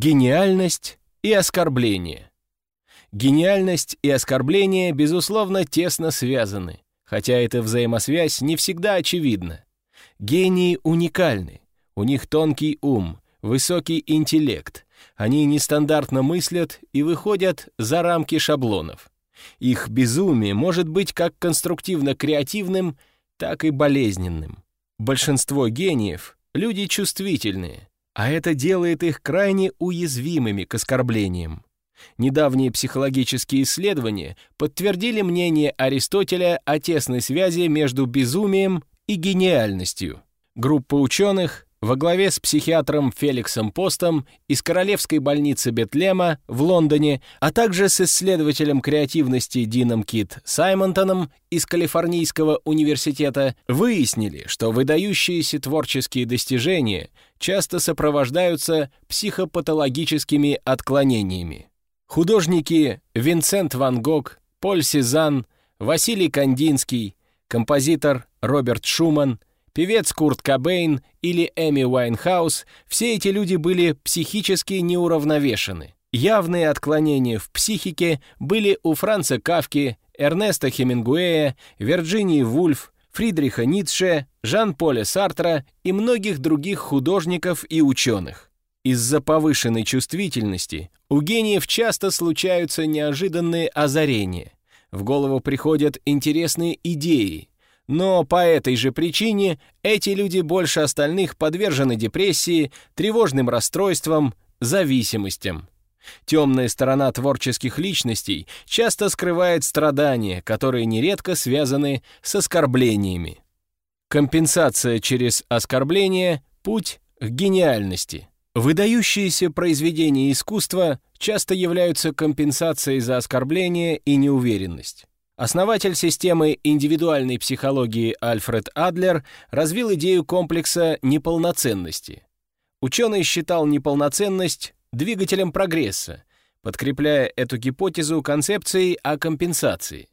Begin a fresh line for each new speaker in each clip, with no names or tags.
Гениальность и оскорбление. Гениальность и оскорбление, безусловно, тесно связаны, хотя эта взаимосвязь не всегда очевидна. Гении уникальны, у них тонкий ум, высокий интеллект, они нестандартно мыслят и выходят за рамки шаблонов. Их безумие может быть как конструктивно-креативным, так и болезненным. Большинство гениев — люди чувствительные, а это делает их крайне уязвимыми к оскорблениям. Недавние психологические исследования подтвердили мнение Аристотеля о тесной связи между безумием и гениальностью. Группа ученых во главе с психиатром Феликсом Постом из Королевской больницы Бетлема в Лондоне, а также с исследователем креативности Дином Кит Саймонтоном из Калифорнийского университета, выяснили, что выдающиеся творческие достижения часто сопровождаются психопатологическими отклонениями. Художники Винсент Ван Гог, Поль Сезанн, Василий Кандинский, композитор Роберт Шуман, певец Курт Кобейн или Эми Уайнхаус — все эти люди были психически неуравновешены. Явные отклонения в психике были у Франца Кафки, Эрнеста Хемингуэя, Вирджинии Вульф, Фридриха Ницше, Жан-Поля Сартра и многих других художников и ученых. Из-за повышенной чувствительности у гениев часто случаются неожиданные озарения. В голову приходят интересные идеи, но по этой же причине эти люди больше остальных подвержены депрессии, тревожным расстройствам, зависимостям. Темная сторона творческих личностей часто скрывает страдания, которые нередко связаны с оскорблениями. Компенсация через оскорбление — путь к гениальности. Выдающиеся произведения искусства часто являются компенсацией за оскорбление и неуверенность. Основатель системы индивидуальной психологии Альфред Адлер развил идею комплекса неполноценности. Ученый считал неполноценность двигателем прогресса, подкрепляя эту гипотезу концепцией о компенсации.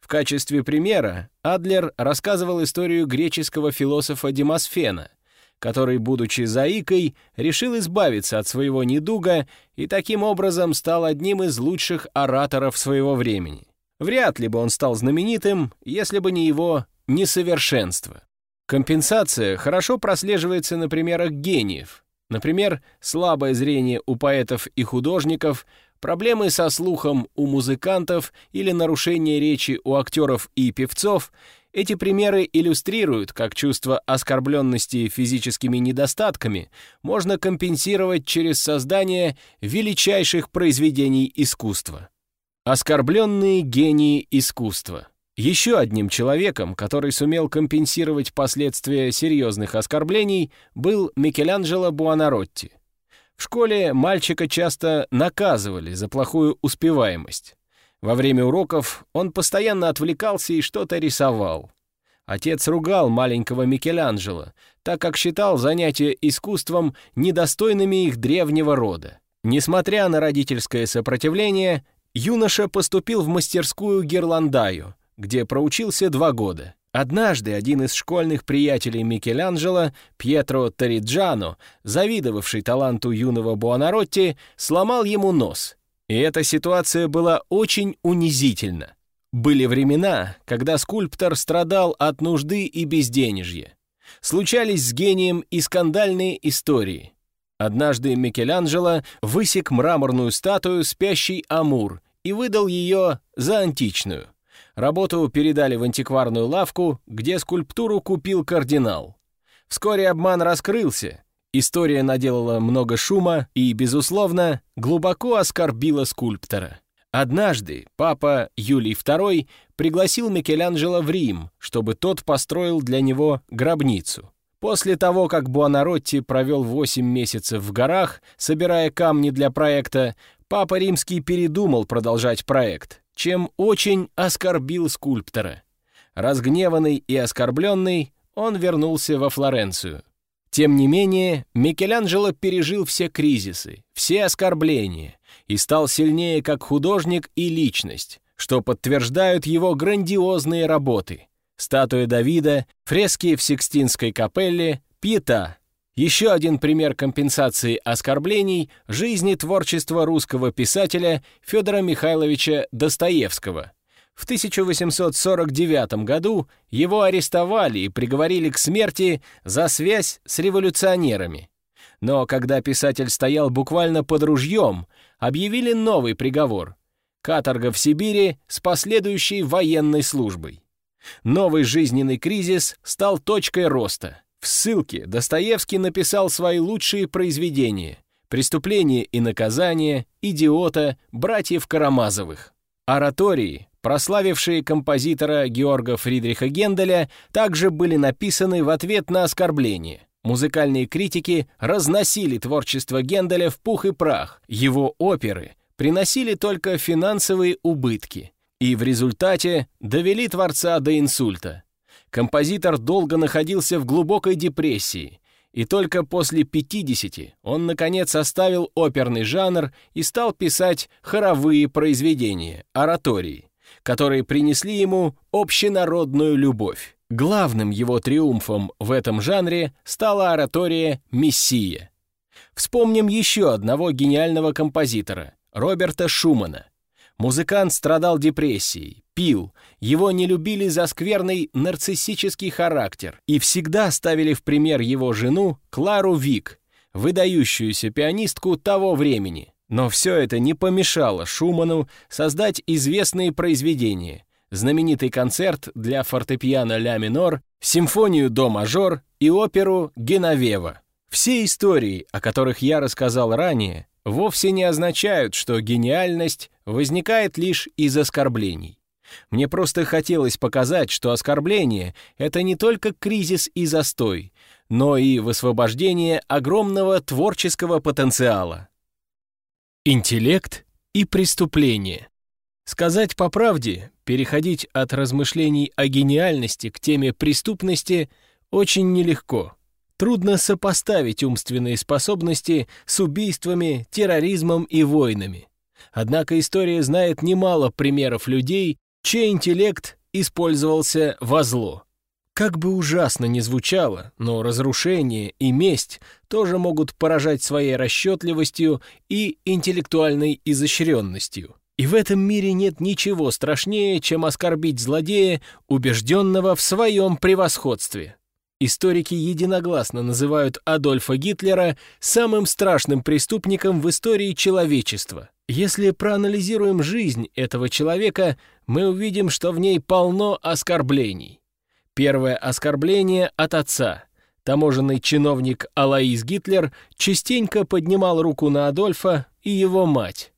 В качестве примера Адлер рассказывал историю греческого философа Демосфена, который, будучи заикой, решил избавиться от своего недуга и таким образом стал одним из лучших ораторов своего времени. Вряд ли бы он стал знаменитым, если бы не его несовершенство. Компенсация хорошо прослеживается на примерах гениев. Например, слабое зрение у поэтов и художников, проблемы со слухом у музыкантов или нарушение речи у актеров и певцов — эти примеры иллюстрируют, как чувство оскорбленности физическими недостатками можно компенсировать через создание величайших произведений искусства. Оскорбленные гении искусства. Еще одним человеком, который сумел компенсировать последствия серьезных оскорблений, был Микеланджело Буонаротти. В школе мальчика часто наказывали за плохую успеваемость. Во время уроков он постоянно отвлекался и что-то рисовал. Отец ругал маленького Микеланджело, так как считал занятия искусством недостойными их древнего рода. Несмотря на родительское сопротивление, юноша поступил в мастерскую Герландаю, где проучился два года. Однажды один из школьных приятелей Микеланджело, Пьетро Ториджано, завидовавший таланту юного Буонаротти, сломал ему нос. И эта ситуация была очень унизительна. Были времена, когда скульптор страдал от нужды и безденежья. Случались с гением и скандальные истории. Однажды Микеланджело высек мраморную статую «Спящий Амур» и выдал ее за античную. Работу передали в антикварную лавку, где скульптуру купил кардинал. Вскоре обман раскрылся. История наделала много шума и, безусловно, глубоко оскорбила скульптора. Однажды папа Юлий II пригласил Микеланджело в Рим, чтобы тот построил для него гробницу. После того, как Буонаротти провел 8 месяцев в горах, собирая камни для проекта, Папа Римский передумал продолжать проект, чем очень оскорбил скульптора. Разгневанный и оскорбленный, он вернулся во Флоренцию. Тем не менее, Микеланджело пережил все кризисы, все оскорбления и стал сильнее как художник и личность, что подтверждают его грандиозные работы. Статуя Давида, фрески в Сикстинской капелле, Пьета. Еще один пример компенсации оскорблений жизни творчества русского писателя Федора Михайловича Достоевского. В 1849 году его арестовали и приговорили к смерти за связь с революционерами. Но когда писатель стоял буквально под ружьем, объявили новый приговор — каторга в Сибири с последующей военной службой. Новый жизненный кризис стал точкой роста — в ссылке Достоевский написал свои лучшие произведения «Преступление и наказание», «Идиота», «Братьев Карамазовых». Оратории, прославившие композитора Георга Фридриха Генделя, также были написаны в ответ на оскорбление. Музыкальные критики разносили творчество Генделя в пух и прах, его оперы приносили только финансовые убытки и в результате довели творца до инсульта. Композитор долго находился в глубокой депрессии, и только после 50 он, наконец, оставил оперный жанр и стал писать хоровые произведения, оратории, которые принесли ему общенародную любовь. Главным его триумфом в этом жанре стала оратория «Мессия». Вспомним еще одного гениального композитора — Роберта Шумана — Музыкант страдал депрессией, пил, его не любили за скверный нарциссический характер и всегда ставили в пример его жену Клару Вик, выдающуюся пианистку того времени. Но все это не помешало Шуману создать известные произведения, знаменитый концерт для фортепиано ля минор, симфонию до мажор и оперу Геновева. Все истории, о которых я рассказал ранее, вовсе не означают, что гениальность возникает лишь из оскорблений. Мне просто хотелось показать, что оскорбление — это не только кризис и застой, но и высвобождение огромного творческого потенциала. Интеллект и преступление. Сказать по правде, переходить от размышлений о гениальности к теме преступности очень нелегко. Трудно сопоставить умственные способности с убийствами, терроризмом и войнами. Однако история знает немало примеров людей, чей интеллект использовался во зло. Как бы ужасно ни звучало, но разрушение и месть тоже могут поражать своей расчетливостью и интеллектуальной изощренностью. И в этом мире нет ничего страшнее, чем оскорбить злодея, убежденного в своем превосходстве. Историки единогласно называют Адольфа Гитлера самым страшным преступником в истории человечества. Если проанализируем жизнь этого человека, мы увидим, что в ней полно оскорблений. Первое оскорбление от отца. Таможенный чиновник Алаис Гитлер частенько поднимал руку на Адольфа и его мать.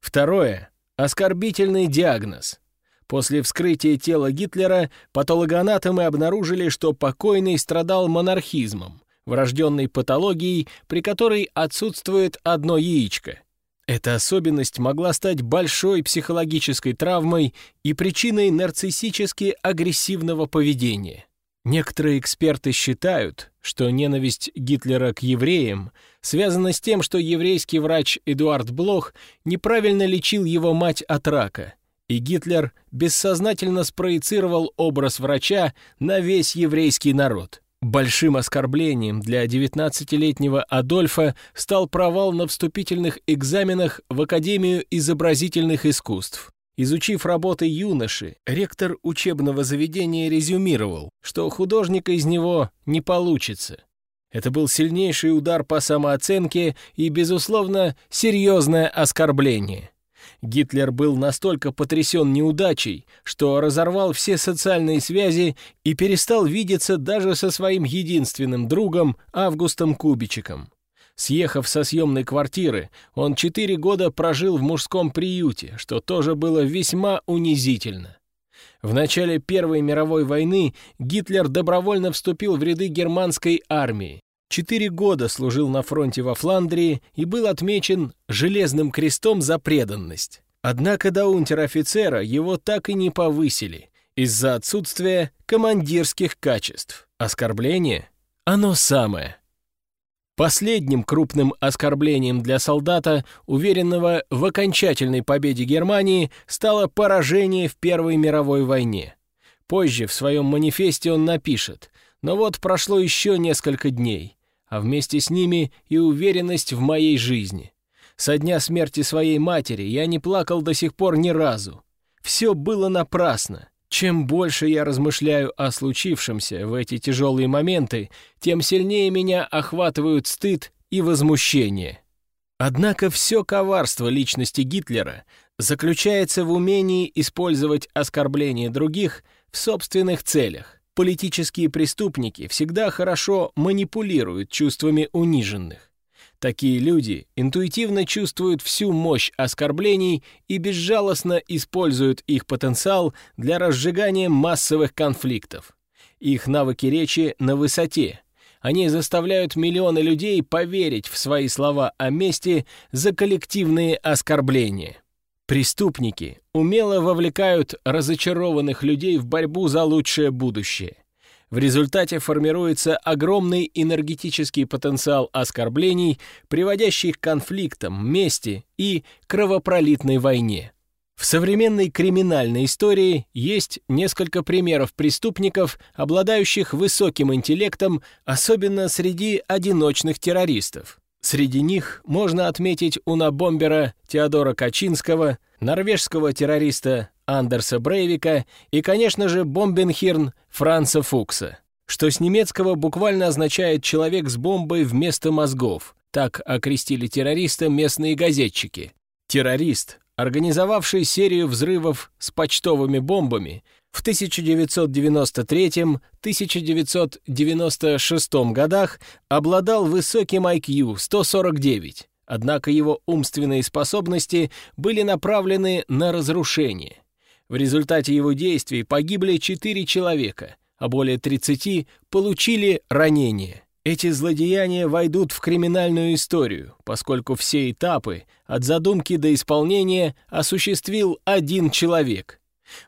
Второе — оскорбительный диагноз. После вскрытия тела Гитлера патологоанатомы обнаружили, что покойный страдал монархизмом, врожденной патологией, при которой отсутствует одно яичко. Эта особенность могла стать большой психологической травмой и причиной нарциссически агрессивного поведения. Некоторые эксперты считают, что ненависть Гитлера к евреям связана с тем, что еврейский врач Эдуард Блох неправильно лечил его мать от рака – и Гитлер бессознательно спроецировал образ врача на весь еврейский народ. Большим оскорблением для 19-летнего Адольфа стал провал на вступительных экзаменах в Академию изобразительных искусств. Изучив работы юноши, ректор учебного заведения резюмировал, что художника из него не получится. Это был сильнейший удар по самооценке и, безусловно, серьезное оскорбление. Гитлер был настолько потрясен неудачей, что разорвал все социальные связи и перестал видеться даже со своим единственным другом Августом Кубичиком. Съехав со съемной квартиры, он четыре года прожил в мужском приюте, что тоже было весьма унизительно. В начале Первой мировой войны Гитлер добровольно вступил в ряды германской армии, Четыре года служил на фронте во Фландрии и был отмечен Железным крестом за преданность. Однако до унтер-офицера его так и не повысили из-за отсутствия командирских качеств. Оскорбление? Оно самое. Последним крупным оскорблением для солдата, уверенного в окончательной победе Германии, стало поражение в Первой мировой войне. Позже в своем манифесте он напишет «Но вот прошло еще несколько дней. А вместе с ними и уверенность в моей жизни. Со дня смерти своей матери я не плакал до сих пор ни разу. Все было напрасно. Чем больше я размышляю о случившемся в эти тяжелые моменты, тем сильнее меня охватывают стыд и возмущение. Однако все коварство личности Гитлера заключается в умении использовать оскорбления других в собственных целях. Политические преступники всегда хорошо манипулируют чувствами униженных. Такие люди интуитивно чувствуют всю мощь оскорблений и безжалостно используют их потенциал для разжигания массовых конфликтов. Их навыки речи на высоте. Они заставляют миллионы людей поверить в свои слова о мести за коллективные оскорбления. Преступники умело вовлекают разочарованных людей в борьбу за лучшее будущее. В результате формируется огромный энергетический потенциал оскорблений, приводящий к конфликтам, мести и кровопролитной войне. В современной криминальной истории есть несколько примеров преступников, обладающих высоким интеллектом, особенно среди одиночных террористов. Среди них можно отметить унабомбера Теодора Качинского, норвежского террориста Андерса Брейвика и, конечно же, бомбенхирн Франца Фукса, что с немецкого буквально означает «человек с бомбой вместо мозгов», так окрестили террориста местные газетчики. Террорист, организовавший серию взрывов с почтовыми бомбами, в 1993-1996 годах обладал высоким IQ 149, однако его умственные способности были направлены на разрушение. В результате его действий погибли 4 человека, а более 30 получили ранения. Эти злодеяния войдут в криминальную историю, поскольку все этапы, от задумки до исполнения, осуществил один человек.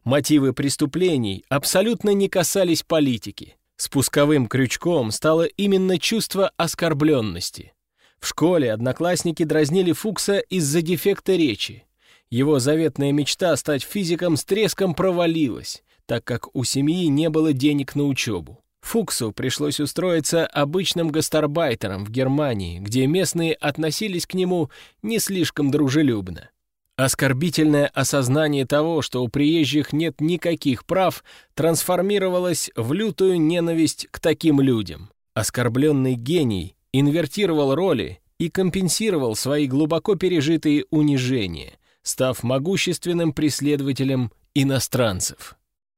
Мотивы преступлений абсолютно не касались политики. Спусковым крючком стало именно чувство оскорбленности. В школе одноклассники дразнили Фукса из-за дефекта речи. Его заветная мечта стать физиком с треском провалилась, так как у семьи не было денег на учебу. Фуксу пришлось устроиться обычным гастарбайтером в Германии, где местные относились к нему не слишком дружелюбно. Оскорбительное осознание того, что у приезжих нет никаких прав, трансформировалось в лютую ненависть к таким людям. Оскорбленный гений инвертировал роли и компенсировал свои глубоко пережитые унижения, став могущественным преследователем иностранцев.